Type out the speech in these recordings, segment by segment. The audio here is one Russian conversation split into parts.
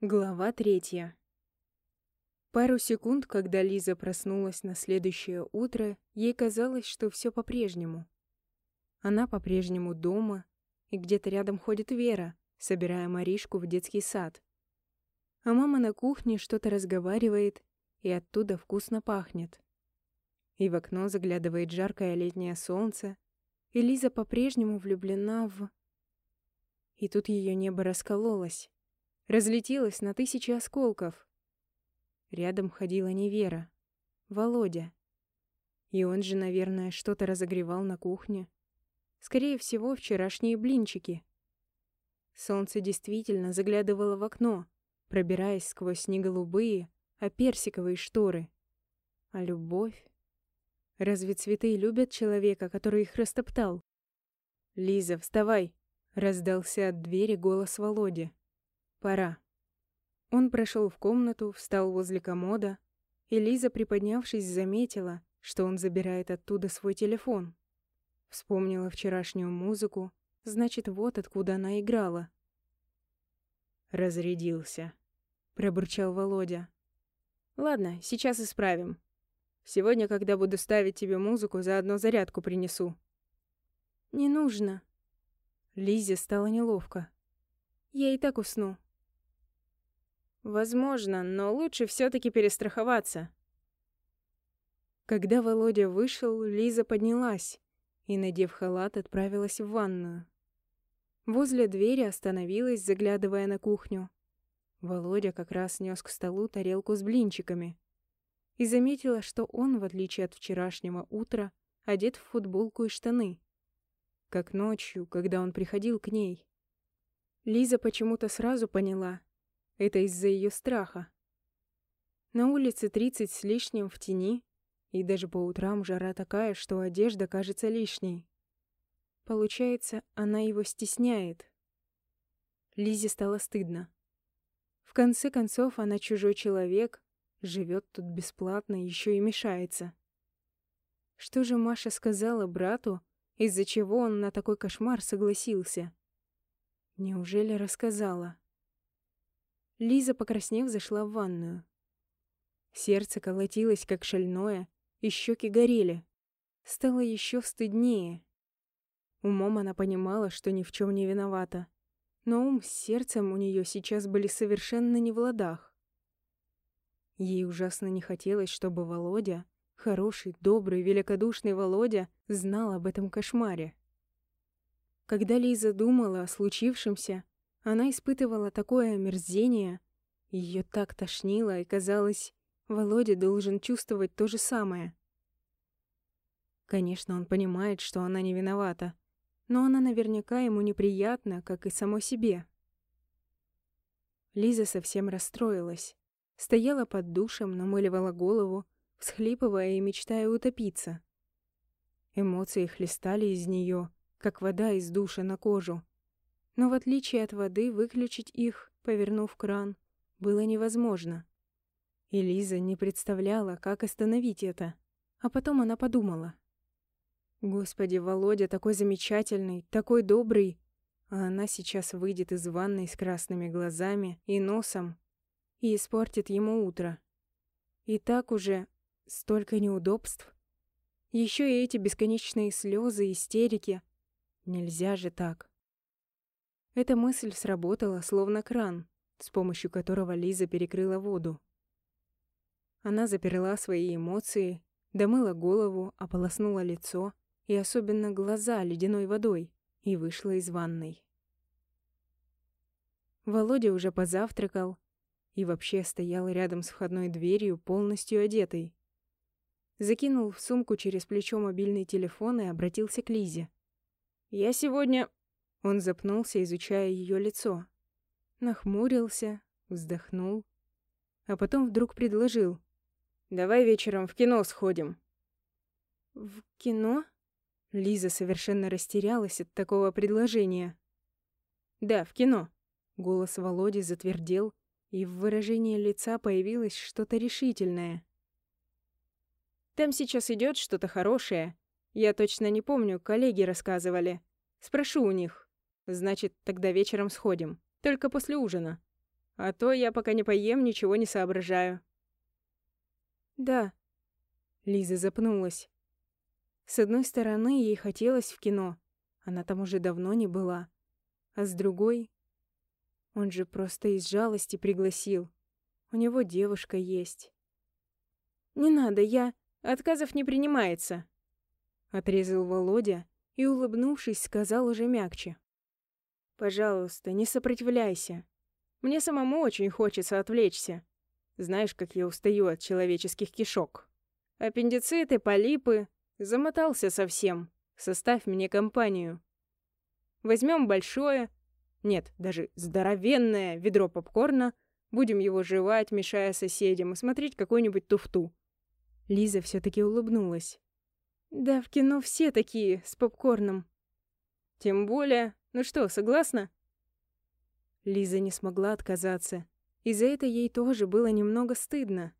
Глава третья. Пару секунд, когда Лиза проснулась на следующее утро, ей казалось, что все по-прежнему. Она по-прежнему дома, и где-то рядом ходит Вера, собирая Маришку в детский сад. А мама на кухне что-то разговаривает, и оттуда вкусно пахнет. И в окно заглядывает жаркое летнее солнце, и Лиза по-прежнему влюблена в... И тут ее небо раскололось разлетелась на тысячи осколков. Рядом ходила не Вера, Володя. И он же, наверное, что-то разогревал на кухне. Скорее всего, вчерашние блинчики. Солнце действительно заглядывало в окно, пробираясь сквозь не голубые, а персиковые шторы. А любовь? Разве цветы любят человека, который их растоптал? «Лиза, вставай!» — раздался от двери голос Володи. Пора. Он прошел в комнату, встал возле комода, и Лиза, приподнявшись, заметила, что он забирает оттуда свой телефон. Вспомнила вчерашнюю музыку, значит, вот откуда она играла. «Разрядился», — пробурчал Володя. «Ладно, сейчас исправим. Сегодня, когда буду ставить тебе музыку, заодно зарядку принесу». «Не нужно». Лизе стало неловко. «Я и так усну». Возможно, но лучше все таки перестраховаться. Когда Володя вышел, Лиза поднялась и, надев халат, отправилась в ванную. Возле двери остановилась, заглядывая на кухню. Володя как раз нес к столу тарелку с блинчиками и заметила, что он, в отличие от вчерашнего утра, одет в футболку и штаны, как ночью, когда он приходил к ней. Лиза почему-то сразу поняла, это из-за ее страха. На улице 30 с лишним в тени, и даже по утрам жара такая, что одежда кажется лишней. Получается, она его стесняет. Лизе стало стыдно. В конце концов, она чужой человек, живет тут бесплатно, еще и мешается. Что же Маша сказала брату, из-за чего он на такой кошмар согласился? Неужели рассказала? Лиза, покраснев, зашла в ванную. Сердце колотилось, как шальное, и щеки горели. Стало еще стыднее. Умом она понимала, что ни в чем не виновата. Но ум с сердцем у нее сейчас были совершенно не в ладах. Ей ужасно не хотелось, чтобы Володя, хороший, добрый, великодушный Володя, знал об этом кошмаре. Когда Лиза думала о случившемся, она испытывала такое омерзение, ее так тошнило, и казалось, Володя должен чувствовать то же самое. Конечно, он понимает, что она не виновата, но она наверняка ему неприятна, как и само себе. Лиза совсем расстроилась. Стояла под душем, намыливала голову, всхлипывая и мечтая утопиться. Эмоции хлестали из нее, как вода из душа на кожу. Но в отличие от воды, выключить их, повернув кран, было невозможно. И Лиза не представляла, как остановить это. А потом она подумала. Господи, Володя такой замечательный, такой добрый, а она сейчас выйдет из ванной с красными глазами и носом и испортит ему утро. И так уже столько неудобств. Еще и эти бесконечные слезы, истерики. Нельзя же так. Эта мысль сработала, словно кран, с помощью которого Лиза перекрыла воду. Она заперла свои эмоции, домыла голову, ополоснула лицо и особенно глаза ледяной водой и вышла из ванной. Володя уже позавтракал и вообще стоял рядом с входной дверью, полностью одетый. Закинул в сумку через плечо мобильный телефон и обратился к Лизе. «Я сегодня он запнулся, изучая ее лицо. Нахмурился, вздохнул, а потом вдруг предложил. «Давай вечером в кино сходим». «В кино?» Лиза совершенно растерялась от такого предложения. «Да, в кино». Голос Володи затвердел, и в выражении лица появилось что-то решительное. «Там сейчас идет что-то хорошее. Я точно не помню, коллеги рассказывали. Спрошу у них». Значит, тогда вечером сходим. Только после ужина. А то я пока не поем, ничего не соображаю». «Да». Лиза запнулась. С одной стороны, ей хотелось в кино. Она там уже давно не была. А с другой... Он же просто из жалости пригласил. У него девушка есть. «Не надо, я...» «Отказов не принимается», — отрезал Володя и, улыбнувшись, сказал уже мягче. «Пожалуйста, не сопротивляйся. Мне самому очень хочется отвлечься. Знаешь, как я устаю от человеческих кишок. Аппендициты, полипы. Замотался совсем. Составь мне компанию. Возьмем большое, нет, даже здоровенное ведро попкорна, будем его жевать, мешая соседям, и смотреть какую-нибудь туфту. Лиза все таки улыбнулась. «Да, в кино все такие, с попкорном». «Тем более... Ну что, согласна?» Лиза не смогла отказаться, и за это ей тоже было немного стыдно.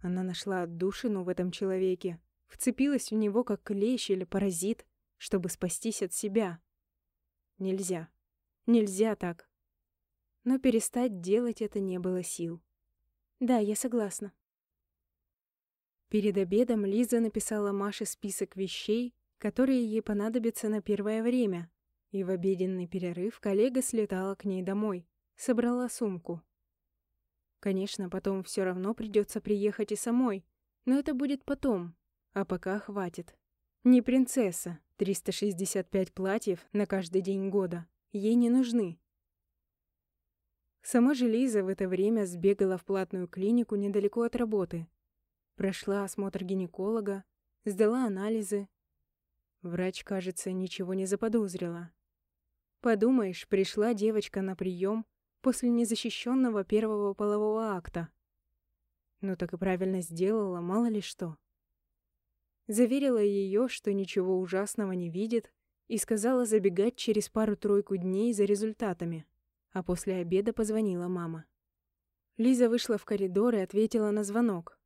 Она нашла отдушину в этом человеке, вцепилась в него как клещ или паразит, чтобы спастись от себя. Нельзя. Нельзя так. Но перестать делать это не было сил. Да, я согласна. Перед обедом Лиза написала Маше список вещей, которые ей понадобятся на первое время, и в обеденный перерыв коллега слетала к ней домой, собрала сумку. Конечно, потом все равно придется приехать и самой, но это будет потом, а пока хватит. Не принцесса, 365 платьев на каждый день года, ей не нужны. Сама же Лиза в это время сбегала в платную клинику недалеко от работы, Прошла осмотр гинеколога, сдала анализы. Врач, кажется, ничего не заподозрила. Подумаешь, пришла девочка на прием после незащищенного первого полового акта. Ну так и правильно сделала, мало ли что. Заверила ее, что ничего ужасного не видит, и сказала забегать через пару-тройку дней за результатами. А после обеда позвонила мама. Лиза вышла в коридор и ответила на звонок.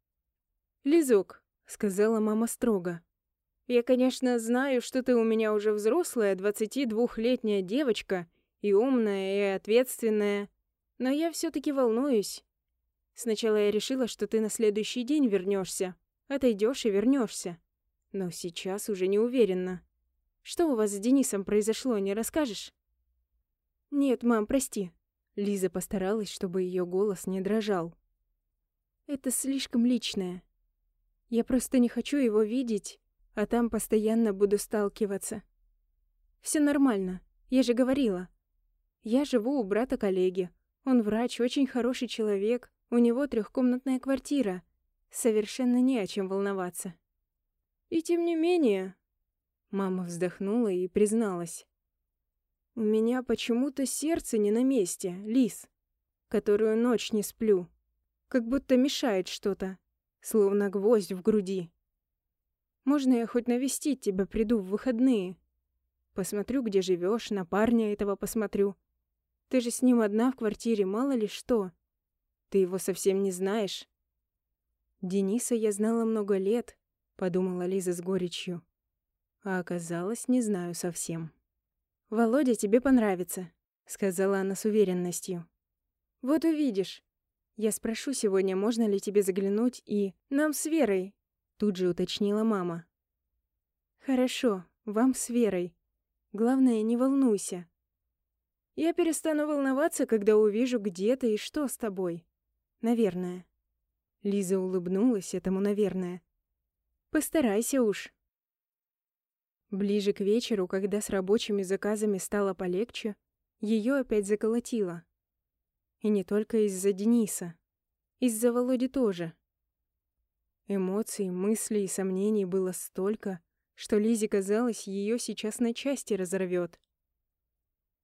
«Лизок», — сказала мама строго. «Я, конечно, знаю, что ты у меня уже взрослая, двадцати двухлетняя девочка, и умная, и ответственная, но я все таки волнуюсь. Сначала я решила, что ты на следующий день вернешься, отойдешь и вернешься, но сейчас уже не уверена. Что у вас с Денисом произошло, не расскажешь?» «Нет, мам, прости». Лиза постаралась, чтобы ее голос не дрожал. «Это слишком личное. Я просто не хочу его видеть, а там постоянно буду сталкиваться. Все нормально, я же говорила. Я живу у брата коллеги. Он врач, очень хороший человек, у него трехкомнатная квартира. Совершенно не о чем волноваться. И тем не менее... Мама вздохнула и призналась. У меня почему-то сердце не на месте, Лис, которую ночь не сплю. Как будто мешает что-то словно гвоздь в груди. Можно я хоть навестить тебя приду в выходные? Посмотрю, где живешь, на парня этого посмотрю. Ты же с ним одна в квартире, мало ли что. Ты его совсем не знаешь. Дениса я знала много лет, подумала Лиза с горечью. А оказалось, не знаю совсем. Володя тебе понравится, сказала она с уверенностью. Вот увидишь. Я спрошу сегодня, можно ли тебе заглянуть и... Нам с Верой!» Тут же уточнила мама. «Хорошо, вам с Верой. Главное, не волнуйся. Я перестану волноваться, когда увижу, где ты и что с тобой. Наверное». Лиза улыбнулась этому «наверное». «Постарайся уж». Ближе к вечеру, когда с рабочими заказами стало полегче, ее опять заколотило. И не только из-за Дениса. Из-за Володи тоже. Эмоций, мыслей и сомнений было столько, что Лизе казалось, ее сейчас на части разорвет.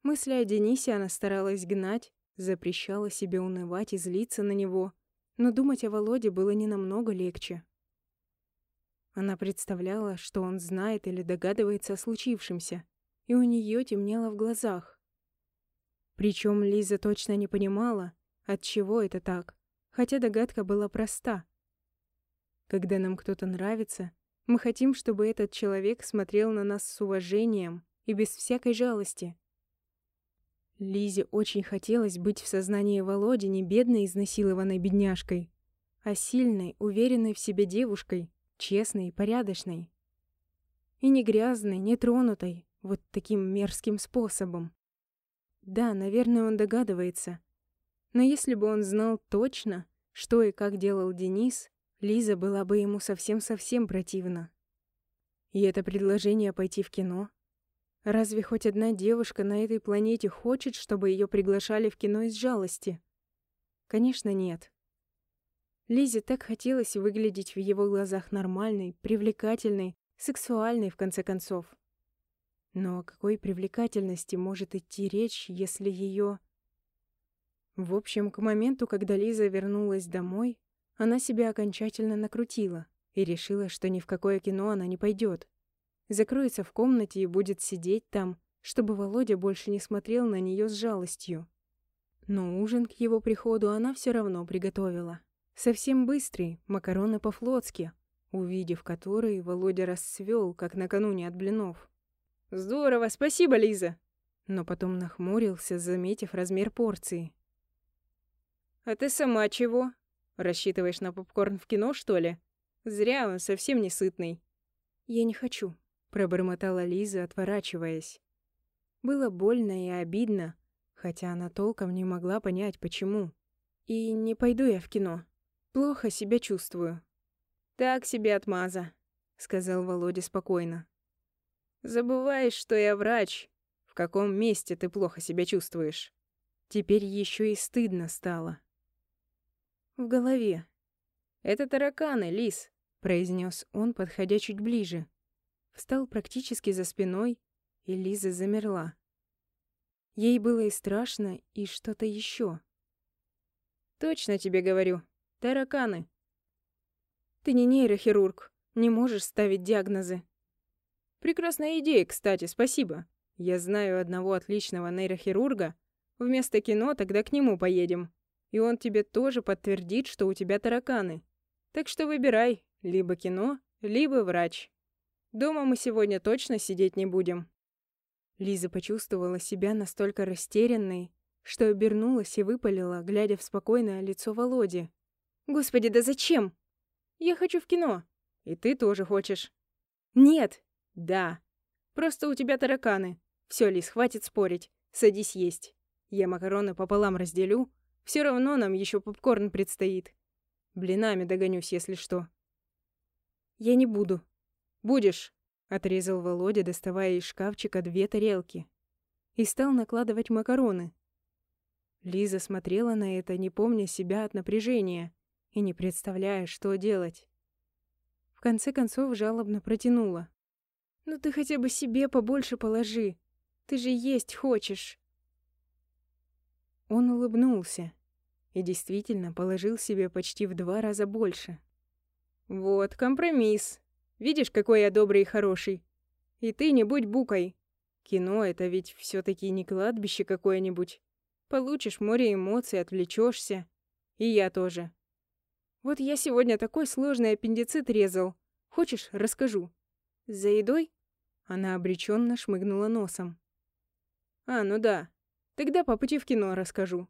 Мысли о Денисе она старалась гнать, запрещала себе унывать и злиться на него, но думать о Володе было не намного легче. Она представляла, что он знает или догадывается о случившемся, и у нее темнело в глазах. Причем Лиза точно не понимала, от чего это так, хотя догадка была проста. Когда нам кто-то нравится, мы хотим, чтобы этот человек смотрел на нас с уважением и без всякой жалости. Лизе очень хотелось быть в сознании Володи не бедной изнасилованной бедняжкой, а сильной, уверенной в себе девушкой, честной и порядочной. И не грязной, не тронутой, вот таким мерзким способом. Да, наверное, он догадывается. Но если бы он знал точно, что и как делал Денис, Лиза была бы ему совсем-совсем противна. И это предложение пойти в кино Разве хоть одна девушка на этой планете хочет, чтобы ее приглашали в кино из жалости? Конечно, нет. Лизе так хотелось выглядеть в его глазах нормальной, привлекательной, сексуальной, в конце концов. Но о какой привлекательности может идти речь, если ее... В общем, к моменту, когда Лиза вернулась домой, она себя окончательно накрутила и решила, что ни в какое кино она не пойдет закроется в комнате и будет сидеть там, чтобы Володя больше не смотрел на нее с жалостью. Но ужин к его приходу она все равно приготовила. Совсем быстрый, макароны по-флотски, увидев которые, Володя расцвел, как накануне от блинов. «Здорово, спасибо, Лиза!» Но потом нахмурился, заметив размер порции. «А ты сама чего? Рассчитываешь на попкорн в кино, что ли? Зря он совсем не сытный». «Я не хочу», пробормотала Лиза, отворачиваясь. Было больно и обидно, хотя она толком не могла понять, почему. И не пойду я в кино. Плохо себя чувствую. Так себе отмаза, сказал Володя спокойно. Забываешь, что я врач. В каком месте ты плохо себя чувствуешь? Теперь еще и стыдно стало. В голове. Это тараканы, Лис, произнес он, подходя чуть ближе встал практически за спиной, и Лиза замерла. Ей было и страшно, и что-то еще. «Точно тебе говорю. Тараканы». «Ты не нейрохирург, не можешь ставить диагнозы». «Прекрасная идея, кстати, спасибо. Я знаю одного отличного нейрохирурга. Вместо кино тогда к нему поедем. И он тебе тоже подтвердит, что у тебя тараканы. Так что выбирай, либо кино, либо врач». Дома мы сегодня точно сидеть не будем». Лиза почувствовала себя настолько растерянной, что обернулась и выпалила, глядя в спокойное лицо Володи. «Господи, да зачем? Я хочу в кино. И ты тоже хочешь». «Нет». «Да. Просто у тебя тараканы. Все, Лиз, хватит спорить. Садись есть. Я макароны пополам разделю. Все равно нам еще попкорн предстоит. Блинами догонюсь, если что». «Я не буду», «Будешь», — отрезал Володя, доставая из шкафчика две тарелки. И стал накладывать макароны. Лиза смотрела на это, не помня себя от напряжения и не представляя, что делать. В конце концов жалобно протянула. «Ну ты хотя бы себе побольше положи. Ты же есть хочешь». Он улыбнулся и действительно положил себе почти в два раза больше. «Вот компромисс», Видишь, какой я добрый и хороший. И ты не будь букой. Кино — это ведь все таки не кладбище какое-нибудь. Получишь море эмоций, отвлечешься. И я тоже. Вот я сегодня такой сложный аппендицит резал. Хочешь, расскажу? За едой? Она обреченно шмыгнула носом. А, ну да. Тогда по пути в кино расскажу.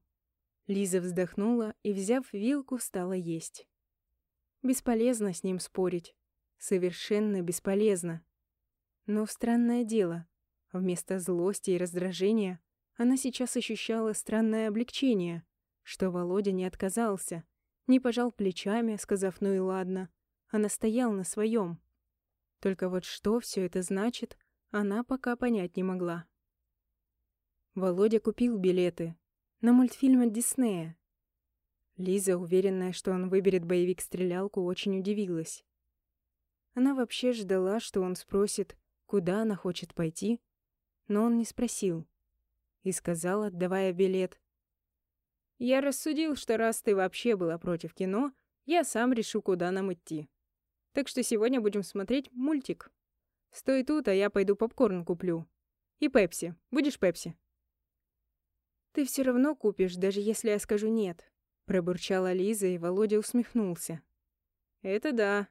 Лиза вздохнула и, взяв вилку, стала есть. Бесполезно с ним спорить. Совершенно бесполезно. Но странное дело, вместо злости и раздражения она сейчас ощущала странное облегчение, что Володя не отказался, не пожал плечами, сказав «ну и ладно», а настоял на своем. Только вот что все это значит, она пока понять не могла. Володя купил билеты на мультфильм от Диснея. Лиза, уверенная, что он выберет боевик-стрелялку, очень удивилась. Она вообще ждала, что он спросит, куда она хочет пойти, но он не спросил. И сказал, отдавая билет. «Я рассудил, что раз ты вообще была против кино, я сам решу, куда нам идти. Так что сегодня будем смотреть мультик. Стой тут, а я пойду попкорн куплю. И пепси. Будешь пепси?» «Ты все равно купишь, даже если я скажу нет», пробурчала Лиза, и Володя усмехнулся. «Это да»,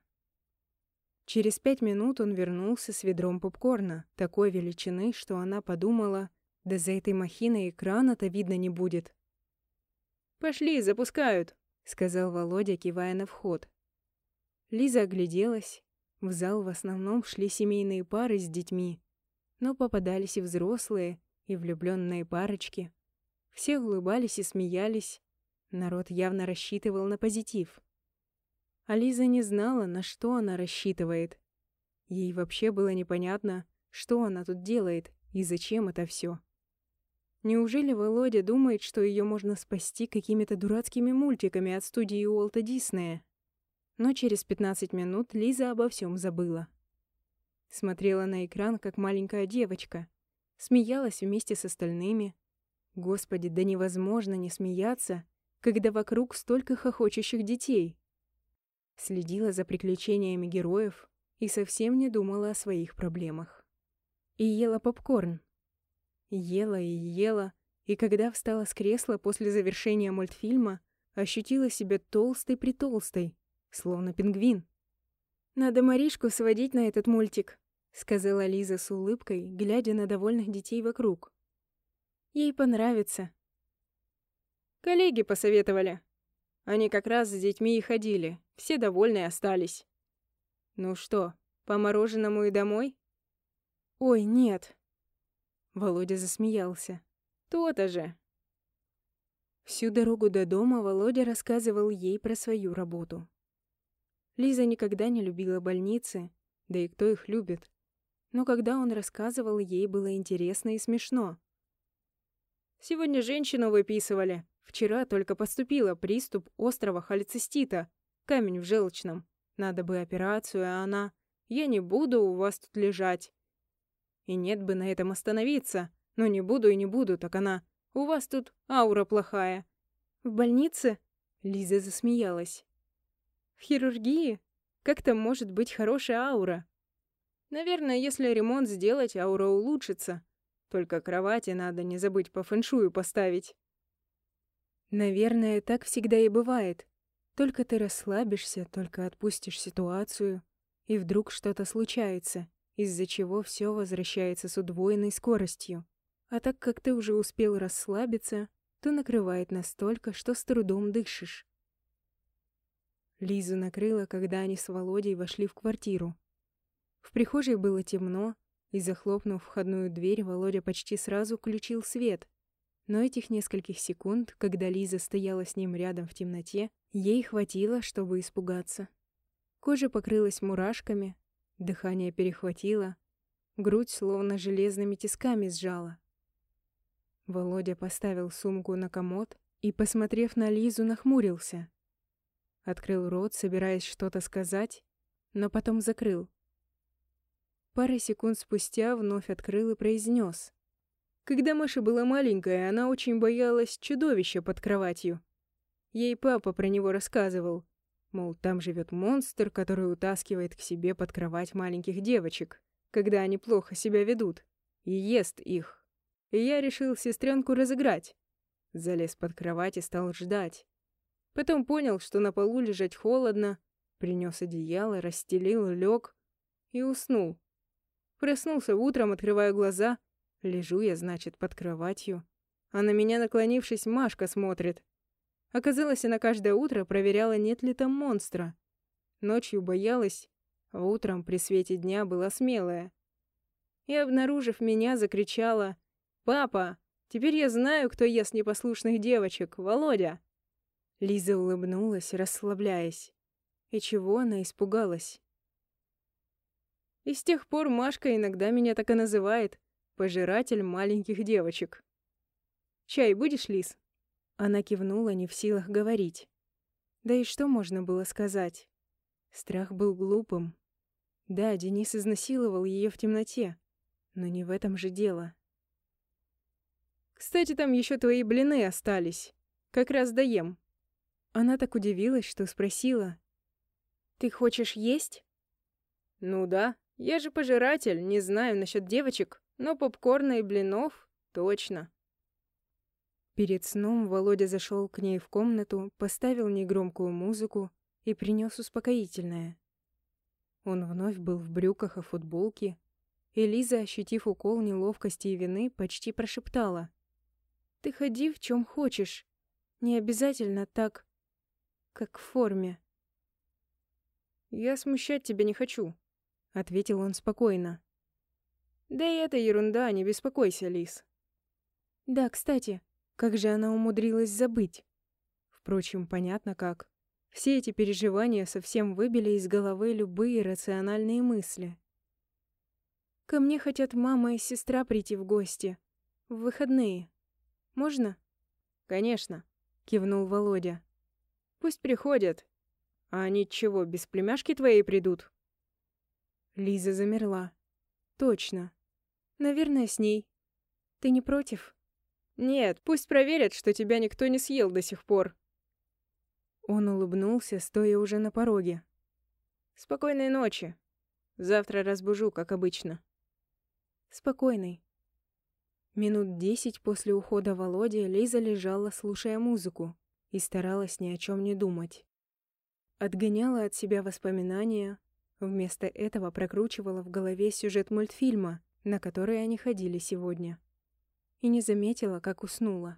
Через пять минут он вернулся с ведром попкорна, такой величины, что она подумала, Да за этой махиной экрана-то видно не будет. «Пошли, запускают», — сказал Володя, кивая на вход. Лиза огляделась. В зал в основном шли семейные пары с детьми, но попадались и взрослые, и влюбленные парочки. Все улыбались и смеялись. Народ явно рассчитывал на позитив. А Лиза не знала, на что она рассчитывает. Ей вообще было непонятно, что она тут делает и зачем это все. Неужели Володя думает, что ее можно спасти какими-то дурацкими мультиками от студии Уолта Диснея? Но через 15 минут Лиза обо всем забыла. Смотрела на экран, как маленькая девочка. Смеялась вместе с остальными. Господи, да невозможно не смеяться, когда вокруг столько хохочущих детей. Следила за приключениями героев и совсем не думала о своих проблемах. И ела попкорн. Ела и ела, и когда встала с кресла после завершения мультфильма, ощутила себя толстой-притолстой, словно пингвин. «Надо Маришку сводить на этот мультик», — сказала Лиза с улыбкой, глядя на довольных детей вокруг. «Ей понравится». «Коллеги посоветовали. Они как раз с детьми и ходили, все довольны остались». «Ну что, по мороженому и домой?» «Ой, нет». Володя засмеялся. «То-то же». Всю дорогу до дома Володя рассказывал ей про свою работу. Лиза никогда не любила больницы, да и кто их любит. Но когда он рассказывал, ей было интересно и смешно. «Сегодня женщину выписывали. Вчера только поступила приступ острого холецистита, камень в желчном. Надо бы операцию, а она... Я не буду у вас тут лежать. И нет бы на этом остановиться. Но не буду и не буду, так она... У вас тут аура плохая. В больнице? Лиза засмеялась. В хирургии? Как там может быть хорошая аура? Наверное, если ремонт сделать, аура улучшится. Только кровати надо не забыть по фэншую поставить. Наверное, так всегда и бывает. Только ты расслабишься, только отпустишь ситуацию, и вдруг что-то случается, из-за чего все возвращается с удвоенной скоростью. А так как ты уже успел расслабиться, то накрывает настолько, что с трудом дышишь. Лизу накрыло, когда они с Володей вошли в квартиру. В прихожей было темно, и, захлопнув входную дверь, Володя почти сразу включил свет, но этих нескольких секунд, когда Лиза стояла с ним рядом в темноте, ей хватило, чтобы испугаться. Кожа покрылась мурашками, дыхание перехватило, грудь словно железными тисками сжала. Володя поставил сумку на комод и, посмотрев на Лизу, нахмурился. Открыл рот, собираясь что-то сказать, но потом закрыл. Пары секунд спустя вновь открыл и произнес: когда Маша была маленькая, она очень боялась чудовища под кроватью. Ей папа про него рассказывал. Мол, там живет монстр, который утаскивает к себе под кровать маленьких девочек, когда они плохо себя ведут, и ест их. И я решил сестренку разыграть. Залез под кровать и стал ждать. Потом понял, что на полу лежать холодно, принес одеяло, расстелил, лег и уснул. Проснулся утром, открывая глаза, Лежу я, значит, под кроватью, а на меня, наклонившись, Машка смотрит. Оказалось, она каждое утро проверяла, нет ли там монстра. Ночью боялась, а утром при свете дня была смелая. И, обнаружив меня, закричала «Папа, теперь я знаю, кто ест непослушных девочек, Володя!» Лиза улыбнулась, расслабляясь. И чего она испугалась? И с тех пор Машка иногда меня так и называет пожиратель маленьких девочек. «Чай будешь, Лис?» Она кивнула, не в силах говорить. Да и что можно было сказать? Страх был глупым. Да, Денис изнасиловал ее в темноте, но не в этом же дело. «Кстати, там еще твои блины остались. Как раз доем». Она так удивилась, что спросила. «Ты хочешь есть?» «Ну да, я же пожиратель, не знаю насчет девочек, но попкорна и блинов точно. Перед сном Володя зашел к ней в комнату, поставил негромкую музыку и принес успокоительное. Он вновь был в брюках и футболке, Элиза, ощутив укол неловкости и вины, почти прошептала. «Ты ходи в чем хочешь. Не обязательно так, как в форме». «Я смущать тебя не хочу», — ответил он спокойно. «Да и это ерунда, не беспокойся, Лис». Да, кстати, как же она умудрилась забыть? Впрочем, понятно как. Все эти переживания совсем выбили из головы любые рациональные мысли. Ко мне хотят мама и сестра прийти в гости. В выходные. Можно? Конечно, кивнул Володя. Пусть приходят. А они чего, без племяшки твоей придут? Лиза замерла. Точно. Наверное, с ней. Ты не против? Нет, пусть проверят, что тебя никто не съел до сих пор. Он улыбнулся, стоя уже на пороге. Спокойной ночи. Завтра разбужу, как обычно. Спокойной. Минут десять после ухода Володи Лиза лежала, слушая музыку, и старалась ни о чем не думать. Отгоняла от себя воспоминания, вместо этого прокручивала в голове сюжет мультфильма, на который они ходили сегодня и не заметила, как уснула.